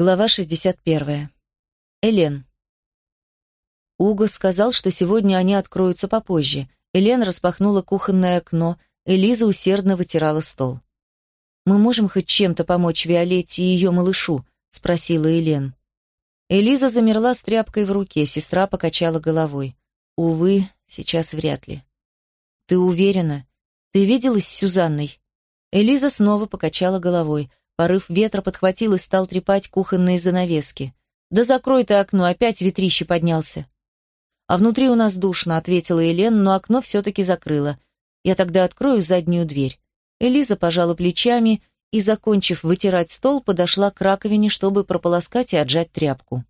Глава 61. Элен. Уго сказал, что сегодня они откроются попозже. Элен распахнула кухонное окно, Элиза усердно вытирала стол. «Мы можем хоть чем-то помочь Виолетте и ее малышу?» — спросила Элен. Элиза замерла с тряпкой в руке, сестра покачала головой. «Увы, сейчас вряд ли». «Ты уверена? Ты виделась с Сюзанной?» Элиза снова покачала головой. Порыв ветра подхватил и стал трепать кухонные занавески. «Да закрой ты окно, опять ветрище поднялся». «А внутри у нас душно», — ответила Елен, но окно все-таки закрыла. «Я тогда открою заднюю дверь». Элиза пожала плечами и, закончив вытирать стол, подошла к раковине, чтобы прополоскать и отжать тряпку.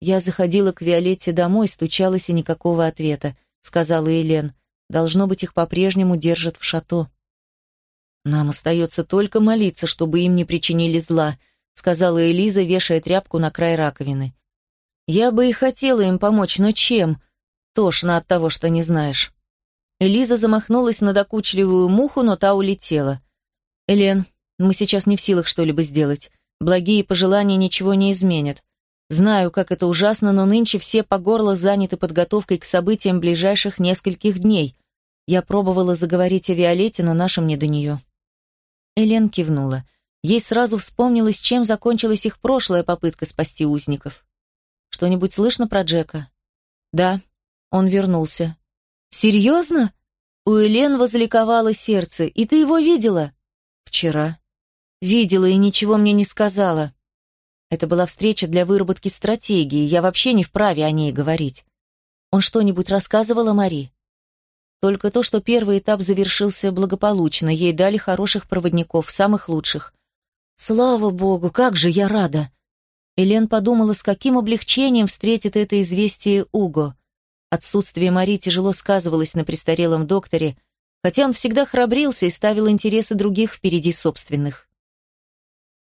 «Я заходила к Виолетте домой, стучалась и никакого ответа», — сказала Елен. «Должно быть, их по-прежнему держат в шато». «Нам остается только молиться, чтобы им не причинили зла», сказала Элиза, вешая тряпку на край раковины. «Я бы и хотела им помочь, но чем? Тошно от того, что не знаешь». Элиза замахнулась на докучливую муху, но та улетела. «Элен, мы сейчас не в силах что-либо сделать. Благие пожелания ничего не изменят. Знаю, как это ужасно, но нынче все по горло заняты подготовкой к событиям ближайших нескольких дней. Я пробовала заговорить о Виолетте, но нашим не до нее». Элен кивнула. Ей сразу вспомнилось, чем закончилась их прошлая попытка спасти узников. «Что-нибудь слышно про Джека?» «Да, он вернулся». «Серьезно?» У Элен возликовало сердце. «И ты его видела?» «Вчера». «Видела и ничего мне не сказала». Это была встреча для выработки стратегии, я вообще не вправе о ней говорить. Он что-нибудь рассказывал о Мари? Только то, что первый этап завершился благополучно, ей дали хороших проводников, самых лучших. Слава богу, как же я рада! Элен подумала, с каким облегчением встретит это известие Уго. Отсутствие Мари тяжело сказывалось на престарелом докторе, хотя он всегда храбрился и ставил интересы других впереди собственных.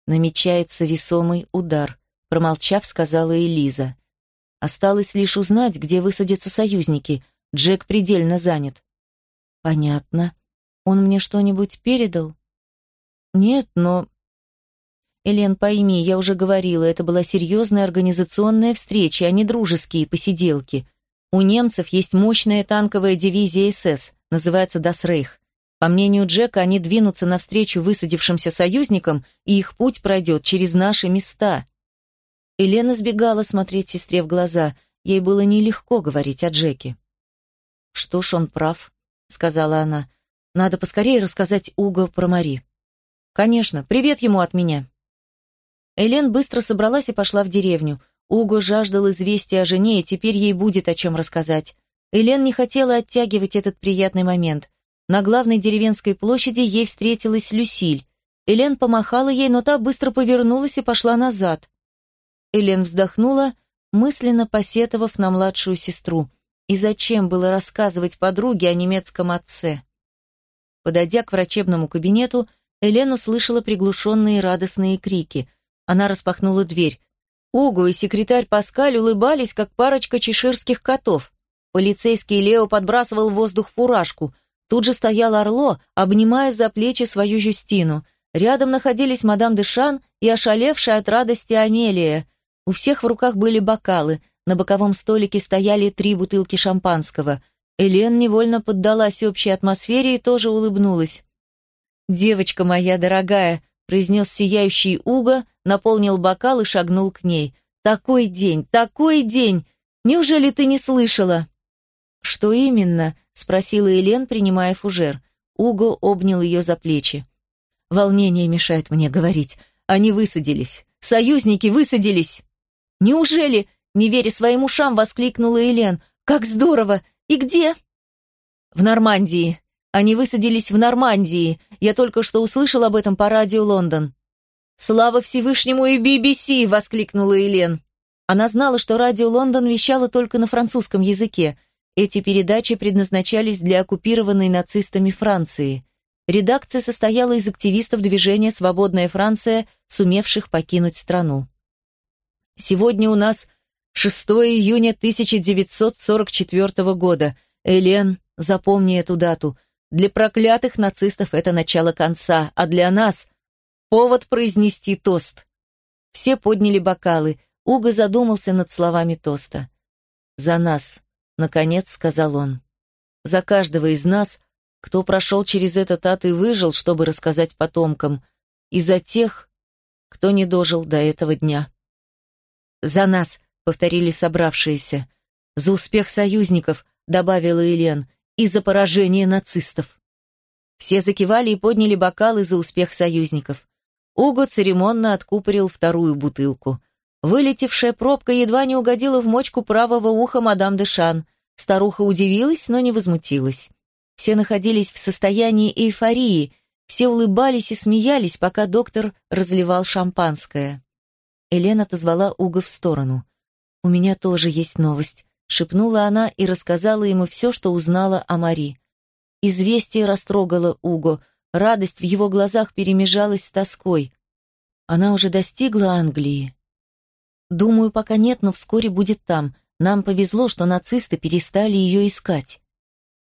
Намечается весомый удар, промолчав, сказала Элиза. Осталось лишь узнать, где высадятся союзники. Джек предельно занят. Понятно. Он мне что-нибудь передал? Нет, но... Элен, пойми, я уже говорила, это была серьезная организационная встреча, а не дружеские посиделки. У немцев есть мощная танковая дивизия СС, называется «Дасрейх». По мнению Джека, они двинутся навстречу высадившимся союзникам, и их путь пройдет через наши места. Елена сбегала смотреть сестре в глаза. Ей было нелегко говорить о Джеке. Что ж, он прав. — сказала она. «Надо поскорее рассказать Уго про Мари». «Конечно, привет ему от меня». Элен быстро собралась и пошла в деревню. Уго жаждал известия о жене, и теперь ей будет о чем рассказать. Элен не хотела оттягивать этот приятный момент. На главной деревенской площади ей встретилась Люсиль. Элен помахала ей, но та быстро повернулась и пошла назад. Элен вздохнула, мысленно посетовав на младшую сестру. И зачем было рассказывать подруге о немецком отце? Подойдя к врачебному кабинету, Элен услышала приглушенные радостные крики. Она распахнула дверь. Уго и секретарь Паскаль улыбались, как парочка чеширских котов. Полицейский Лео подбрасывал в воздух фуражку. Тут же стоял Орло, обнимая за плечи свою Юстину. Рядом находились мадам Дешан и ошалевшая от радости Амелия. У всех в руках были бокалы – на боковом столике стояли три бутылки шампанского. Элен невольно поддалась общей атмосфере и тоже улыбнулась. «Девочка моя дорогая», — произнес сияющий Уго, наполнил бокал и шагнул к ней. «Такой день, такой день! Неужели ты не слышала?» «Что именно?» — спросила Элен, принимая фужер. Уго обнял ее за плечи. «Волнение мешает мне говорить. Они высадились. Союзники высадились!» «Неужели?» Не веря своим ушам, воскликнула Элен. «Как здорово! И где?» «В Нормандии. Они высадились в Нормандии. Я только что услышал об этом по радио Лондон». «Слава Всевышнему и BBC!» — воскликнула Элен. Она знала, что радио Лондон вещало только на французском языке. Эти передачи предназначались для оккупированной нацистами Франции. Редакция состояла из активистов движения «Свободная Франция», сумевших покинуть страну. «Сегодня у нас 6 июня 1944 года. Элен, запомни эту дату. Для проклятых нацистов это начало конца, а для нас — повод произнести тост. Все подняли бокалы. Уго задумался над словами тоста. «За нас», — наконец сказал он. «За каждого из нас, кто прошел через этот ад и выжил, чтобы рассказать потомкам, и за тех, кто не дожил до этого дня». «За нас», — повторили собравшиеся. «За успех союзников», — добавила Елен, — «и за поражение нацистов». Все закивали и подняли бокалы за успех союзников. Уго церемонно откупорил вторую бутылку. Вылетевшая пробка едва не угодила в мочку правого уха мадам де Шан. Старуха удивилась, но не возмутилась. Все находились в состоянии эйфории, все улыбались и смеялись, пока доктор разливал шампанское. Елена отозвала Уго в сторону. «У меня тоже есть новость», — шепнула она и рассказала ему все, что узнала о Мари. Известие растрогало Уго, радость в его глазах перемежалась с тоской. Она уже достигла Англии. Думаю, пока нет, но вскоре будет там. Нам повезло, что нацисты перестали ее искать.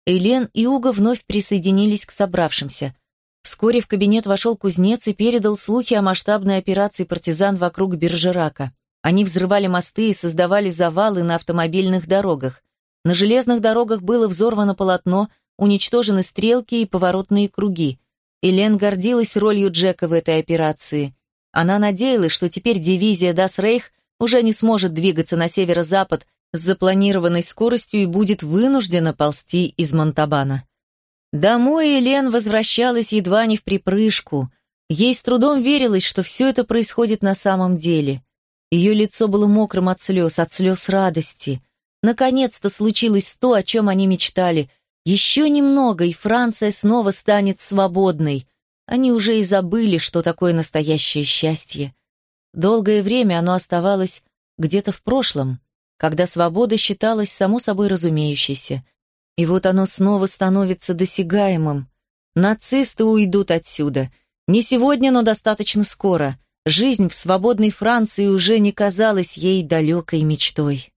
Элен и Уго вновь присоединились к собравшимся. Вскоре в кабинет вошел кузнец и передал слухи о масштабной операции партизан вокруг Бержерака. Они взрывали мосты и создавали завалы на автомобильных дорогах. На железных дорогах было взорвано полотно, уничтожены стрелки и поворотные круги. Элен гордилась ролью Джека в этой операции. Она надеялась, что теперь дивизия «Дас Рейх» уже не сможет двигаться на северо-запад с запланированной скоростью и будет вынуждена ползти из Монтабана. Домой Элен возвращалась едва не в припрыжку. Ей с трудом верилось, что все это происходит на самом деле. Ее лицо было мокрым от слез, от слез радости. Наконец-то случилось то, о чем они мечтали — еще немного, и Франция снова станет свободной. Они уже и забыли, что такое настоящее счастье. Долгое время оно оставалось где-то в прошлом, когда свобода считалась само собой разумеющейся. И вот оно снова становится досягаемым. Нацисты уйдут отсюда. Не сегодня, но достаточно скоро. Жизнь в свободной Франции уже не казалась ей далекой мечтой.